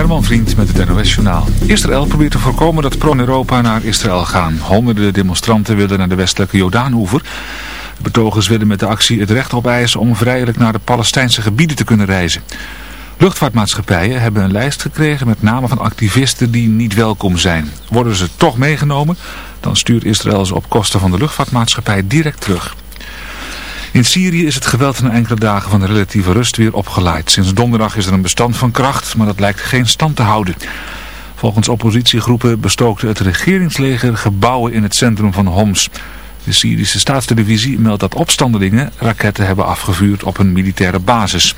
Herman Vriend met het NOS Journaal. Israël probeert te voorkomen dat pro-Europa naar Israël gaan. Honderden demonstranten willen naar de westelijke Jordaanoever. De betogers willen met de actie het recht opeisen om vrijelijk naar de Palestijnse gebieden te kunnen reizen. Luchtvaartmaatschappijen hebben een lijst gekregen met namen van activisten die niet welkom zijn. Worden ze toch meegenomen, dan stuurt Israël ze op kosten van de luchtvaartmaatschappij direct terug. In Syrië is het geweld na enkele dagen van de relatieve rust weer opgeleid. Sinds donderdag is er een bestand van kracht, maar dat lijkt geen stand te houden. Volgens oppositiegroepen bestookte het regeringsleger gebouwen in het centrum van Homs. De Syrische staatstelevisie meldt dat opstandelingen raketten hebben afgevuurd op een militaire basis.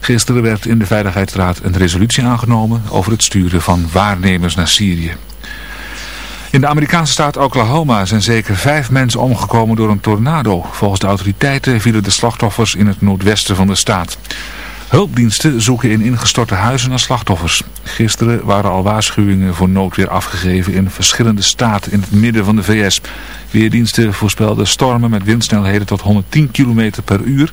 Gisteren werd in de Veiligheidsraad een resolutie aangenomen over het sturen van waarnemers naar Syrië. In de Amerikaanse staat Oklahoma zijn zeker vijf mensen omgekomen door een tornado. Volgens de autoriteiten vielen de slachtoffers in het noordwesten van de staat. Hulpdiensten zoeken in ingestorte huizen naar slachtoffers. Gisteren waren al waarschuwingen voor noodweer afgegeven in verschillende staten in het midden van de VS. Weerdiensten voorspelden stormen met windsnelheden tot 110 km per uur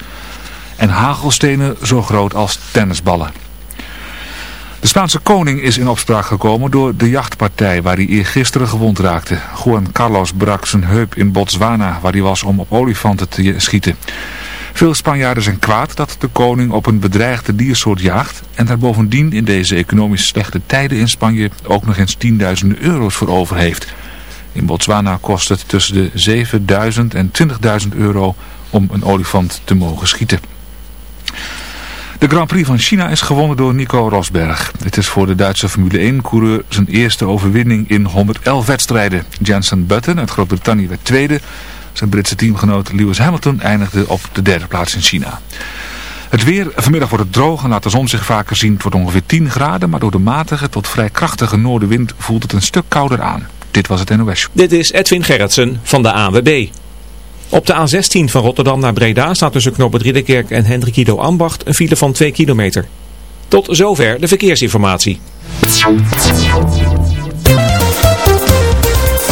en hagelstenen zo groot als tennisballen. De Spaanse koning is in opspraak gekomen door de jachtpartij waar hij eergisteren gewond raakte. Juan Carlos brak zijn heup in Botswana waar hij was om op olifanten te schieten. Veel Spanjaarden zijn kwaad dat de koning op een bedreigde diersoort jaagt en daar bovendien in deze economisch slechte tijden in Spanje ook nog eens tienduizenden euro's voor over heeft. In Botswana kost het tussen de 7000 en 20.000 euro om een olifant te mogen schieten. De Grand Prix van China is gewonnen door Nico Rosberg. Het is voor de Duitse Formule 1-coureur zijn eerste overwinning in 111 wedstrijden. Jensen Button uit Groot-Brittannië werd tweede. Zijn Britse teamgenoot Lewis Hamilton eindigde op de derde plaats in China. Het weer, vanmiddag wordt het droog en laat de zon zich vaker zien. Het wordt ongeveer 10 graden, maar door de matige tot vrij krachtige noordenwind voelt het een stuk kouder aan. Dit was het NOS. Dit is Edwin Gerritsen van de AWB. Op de A16 van Rotterdam naar Breda staat tussen Knoppen Ridderkerk en Hendrikido Ambacht een file van 2 kilometer. Tot zover de verkeersinformatie.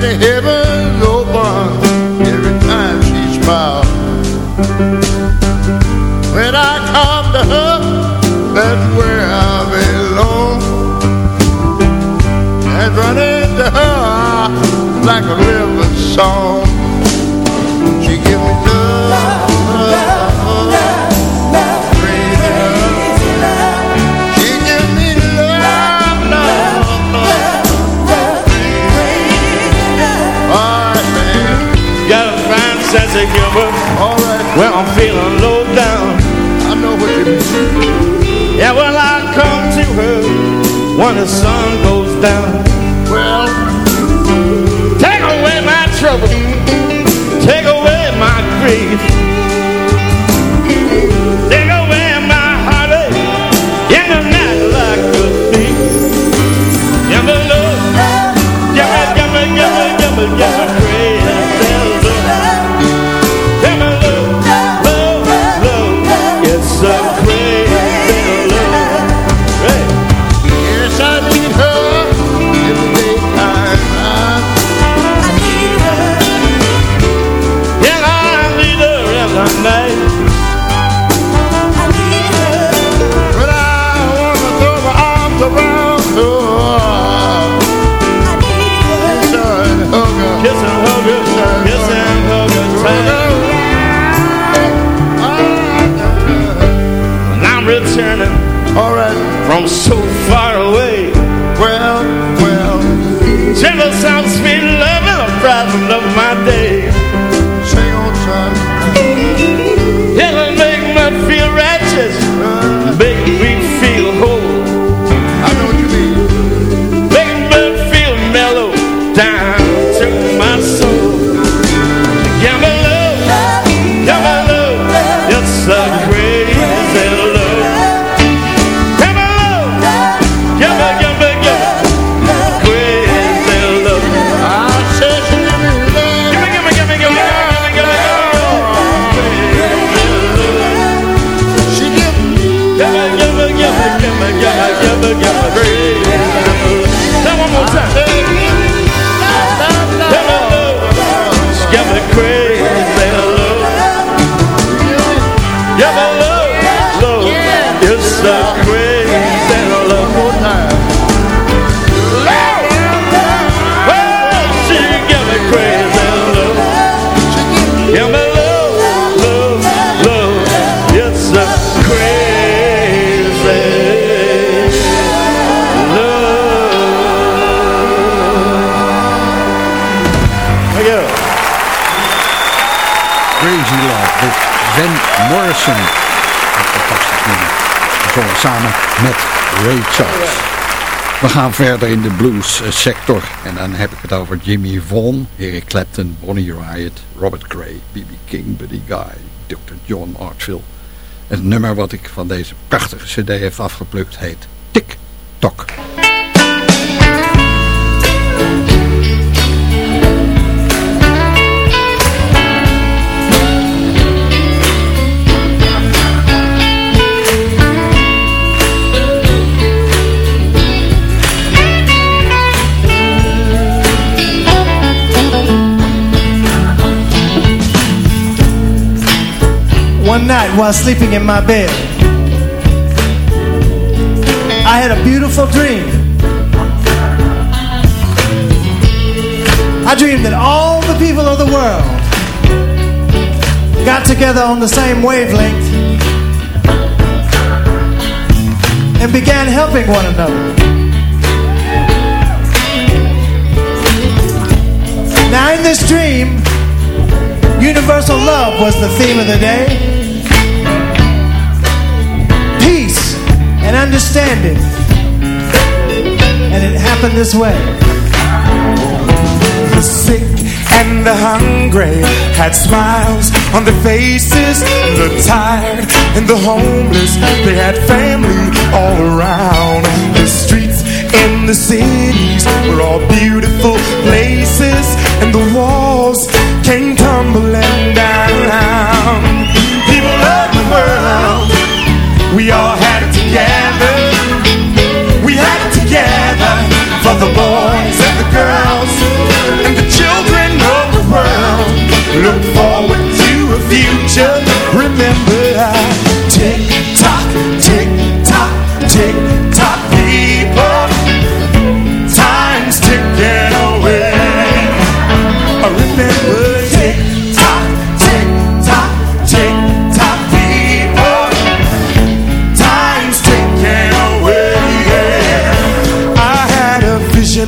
The heavens open every time she smiles. When I come to her, that's where I belong, and running to her like a river song. Of humor Alright, when I'm feeling low down. I know what you mean. Yeah, well, I come to her when the sun goes down. From so We gaan verder in de blues eh, sector. En dan heb ik het over Jimmy Vaughan, Eric Clapton, Bonnie Raitt, Robert Gray, B.B. King, Buddy Guy, Dr. John Artfield. Het nummer wat ik van deze prachtige cd heb afgeplukt heet night while sleeping in my bed, I had a beautiful dream. I dreamed that all the people of the world got together on the same wavelength and began helping one another. Now, in this dream, universal love was the theme of the day. And understanding. And it happened this way. The sick and the hungry had smiles on their faces. The tired and the homeless, they had family all around. The streets in the cities were all beautiful places, and the walls came tumbling down. For the boys and the girls and the children of the world. Look forward to a future. Remember, I tick tock, tick tock, tick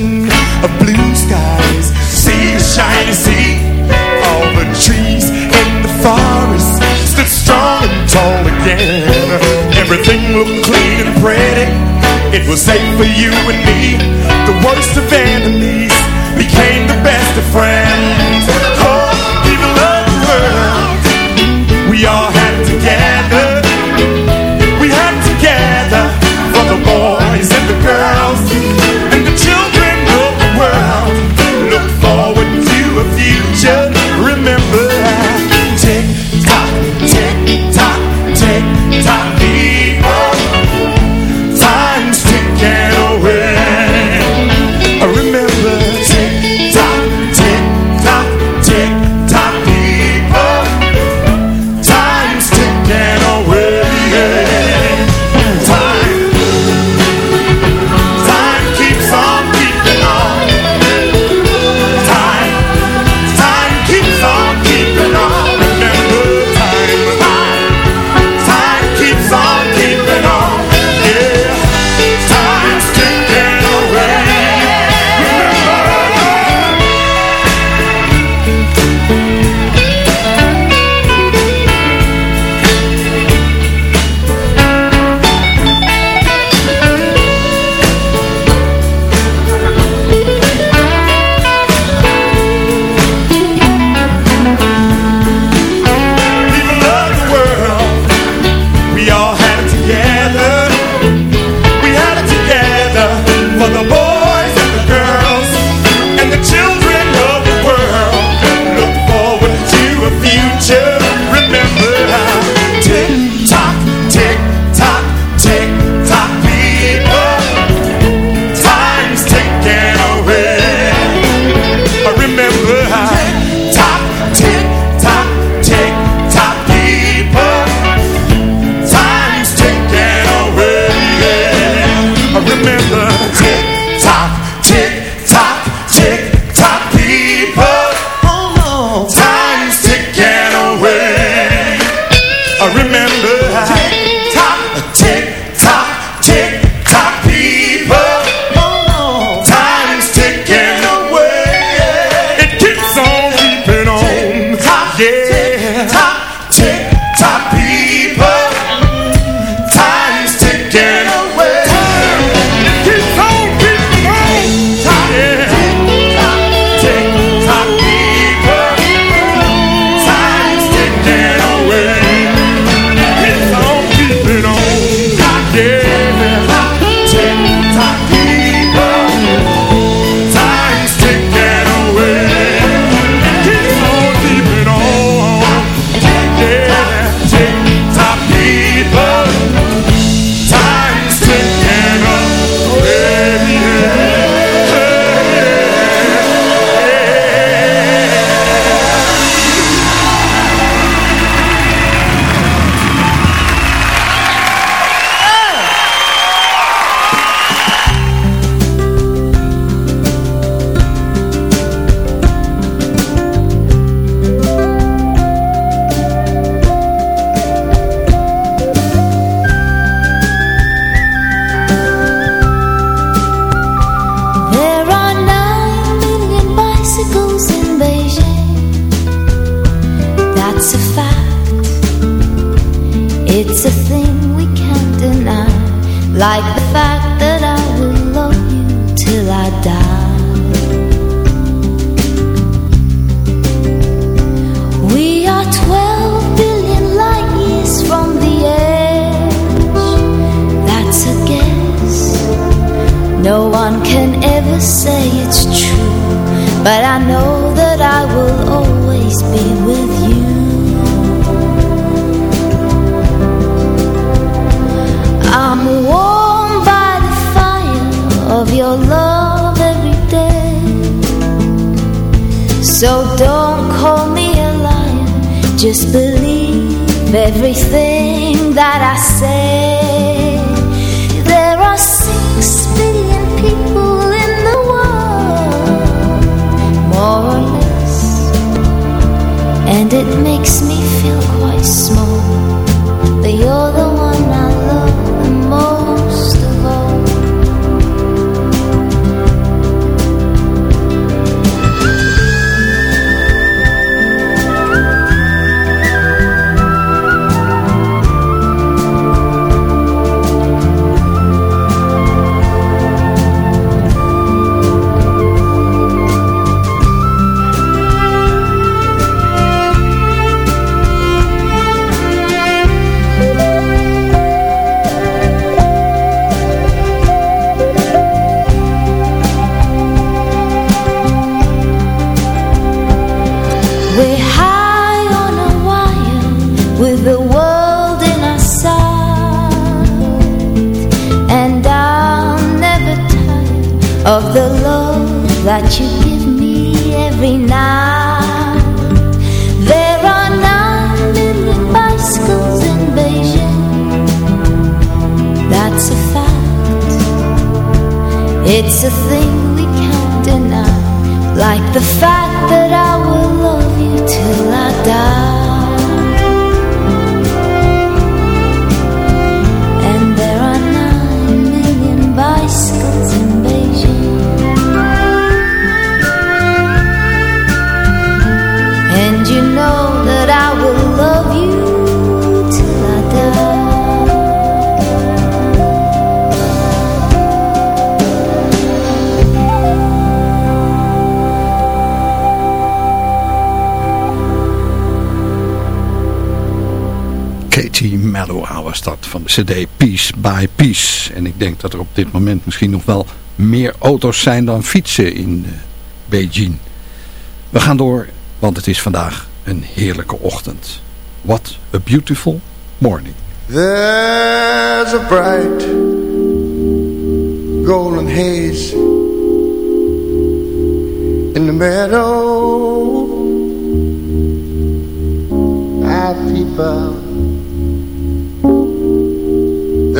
vision of blue skies, see the shiny sea. All the trees in the forest stood strong and tall again. Everything looked clean and pretty. It was safe for you and me. The worst of enemies became the best of friends. The world in our sight, and I'll never tire of the love that you give me every night. There are nine million bicycles in Beijing. That's a fact. It's a thing we can't deny. Like the fact that I will love you till I die. Van de cd Piece by Piece. En ik denk dat er op dit moment misschien nog wel meer auto's zijn dan fietsen in eh, Beijing. We gaan door, want het is vandaag een heerlijke ochtend. What a beautiful morning. There's a bright golden haze in the meadow. I peep.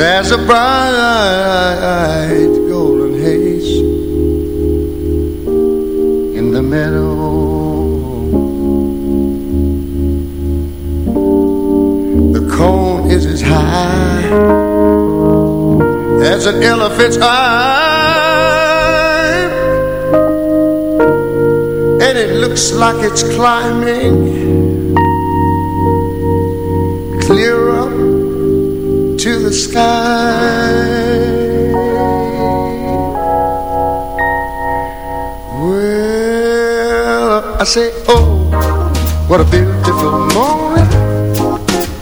There's a bright golden haze in the meadow. The cone is as high as an elephant's eye, and it looks like it's climbing. I say, oh, what a beautiful morning.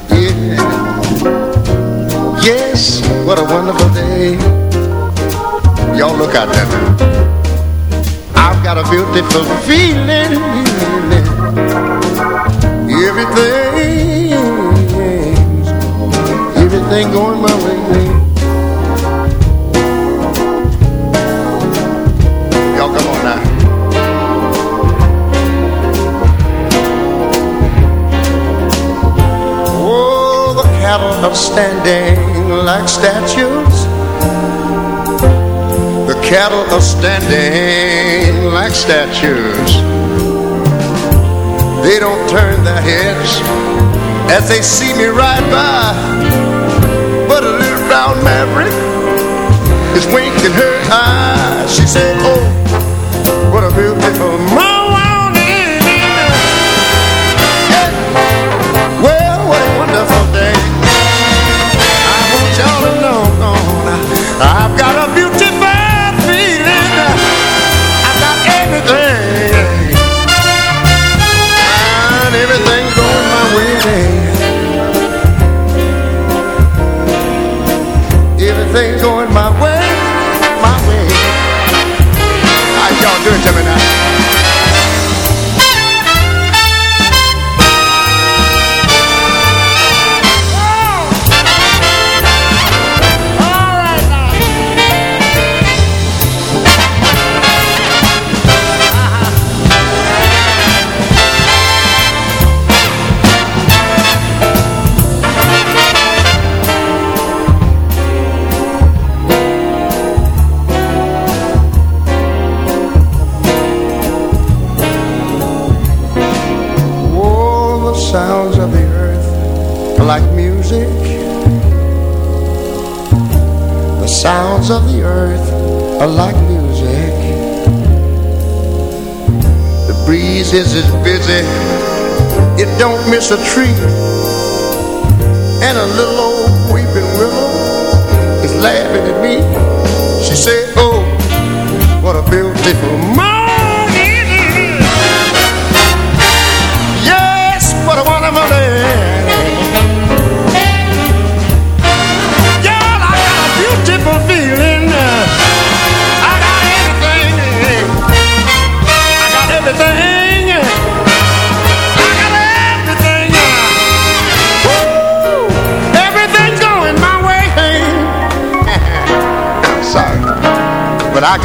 Yeah. Yes, what a wonderful day. Y'all look out there. I've got a beautiful feeling. Everything, everything going my way. Y'all come on now. Oh, the cattle are standing like statues. The cattle are standing like statues. They don't turn their heads as they see me ride by. Brown maverick is winking her eyes. She said, Oh, what a beautiful morning. Miss a tree. And a little old weeping willow is laughing at me. She said,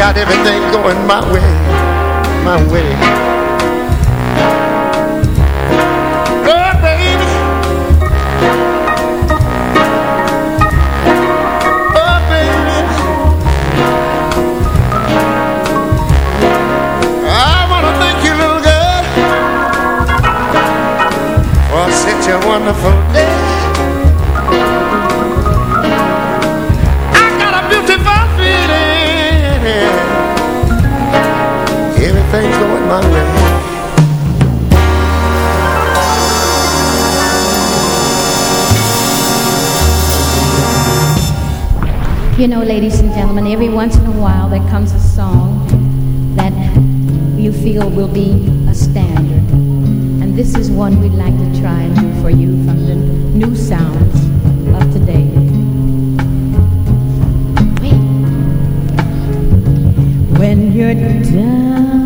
got everything going my way. My way. You know, ladies and gentlemen, every once in a while there comes a song that you feel will be a standard. And this is one we'd like to try and do for you from the new sounds of today. Wait. When you're down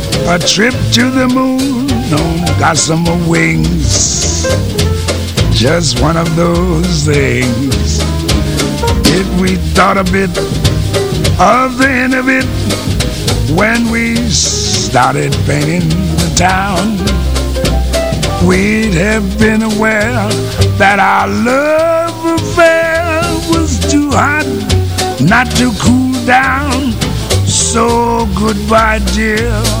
A trip to the moon on gossamer wings. Just one of those things. If we thought a bit of the end of it when we started painting the town, we'd have been aware that our love affair was too hot not to cool down. So goodbye, dear.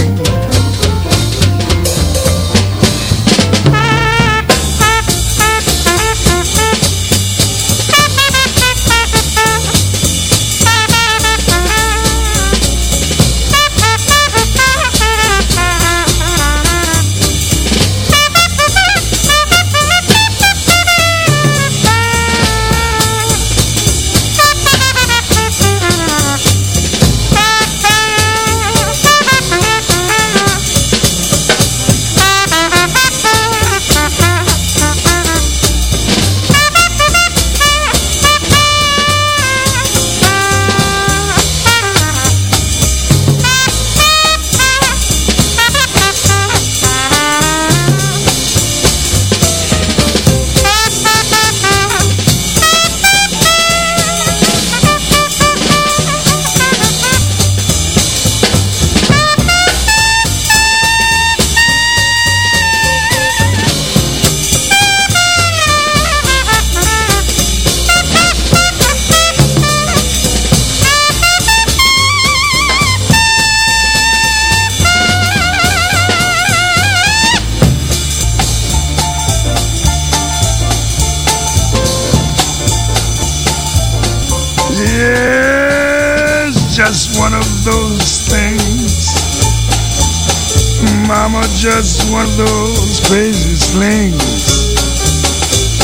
Just one of those crazy slings.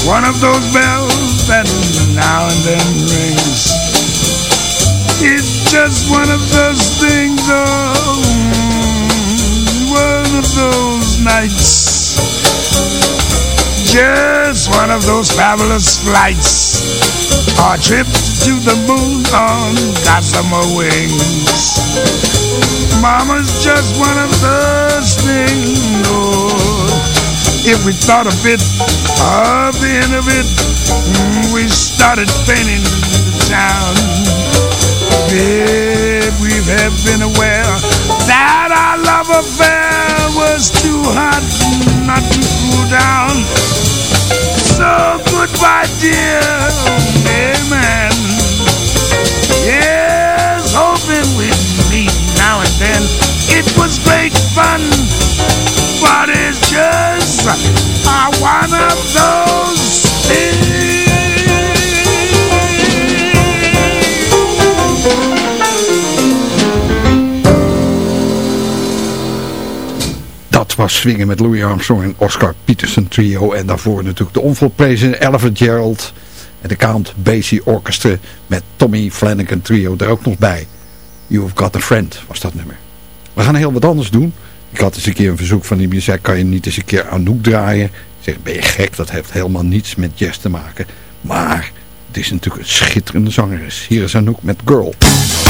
One of those bells that now and then rings. It's just one of those things, oh, one of those nights. Just one of those fabulous flights. Or trips to the moon on gossamer wings. Mama's just one of those things, oh. If we thought a bit of the end of it, mm, we started painting the town. Babe, we have been aware that our love affair was too hot not to cool down. So goodbye, dear, amen. Yes, hoping we'd meet now and then. It was great fun, but it's just uh, one of those Dat was Swingen met Louis Armstrong en Oscar Peterson Trio. En daarvoor natuurlijk de onvolprezen Elephant Gerald. En de Count Basie Orchestra met Tommy Flanagan Trio er ook nog bij. You've Got a Friend was dat nummer. We gaan heel wat anders doen. Ik had eens een keer een verzoek van die zei, kan je niet eens een keer Anouk draaien? Ik zeg, ben je gek? Dat heeft helemaal niets met jazz te maken. Maar het is natuurlijk een schitterende zangeres. Hier is Anouk met Girl. Girl,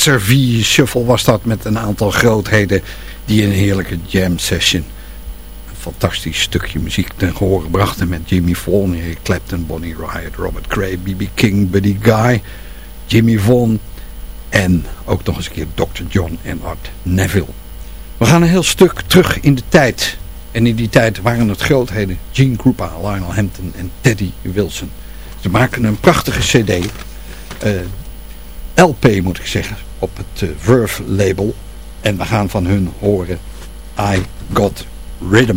SRV Shuffle was dat met een aantal grootheden die een heerlijke jam session, een fantastisch stukje muziek ten gehoor brachten met Jimmy Vaughan, Clapton, Bonnie Raitt, Robert Cray, B.B. King, Buddy Guy, Jimmy Vaughan en ook nog eens een keer Dr. John en Art Neville. We gaan een heel stuk terug in de tijd. En in die tijd waren het grootheden Gene Krupa, Lionel Hampton en Teddy Wilson. Ze maken een prachtige cd. eh, LP moet ik zeggen, op het uh, Verve label. En we gaan van hun horen I Got Rhythm.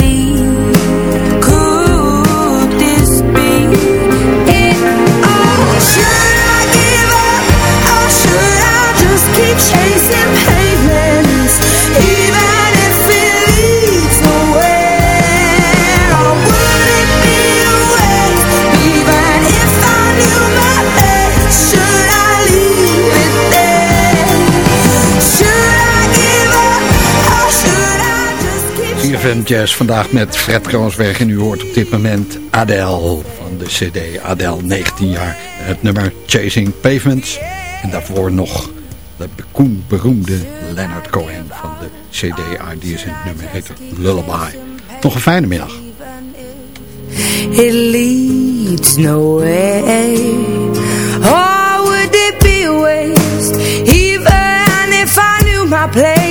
Jazz vandaag met Fred Kroonsberg. En u hoort op dit moment Adele van de CD Adele 19 jaar. Het nummer Chasing Pavements. En daarvoor nog de beroemde Leonard Cohen van de CD ah, Ideas. En het nummer heet Lullaby. Nog een fijne middag. It leads nowhere. Oh, would it be waste? Even if I knew my place.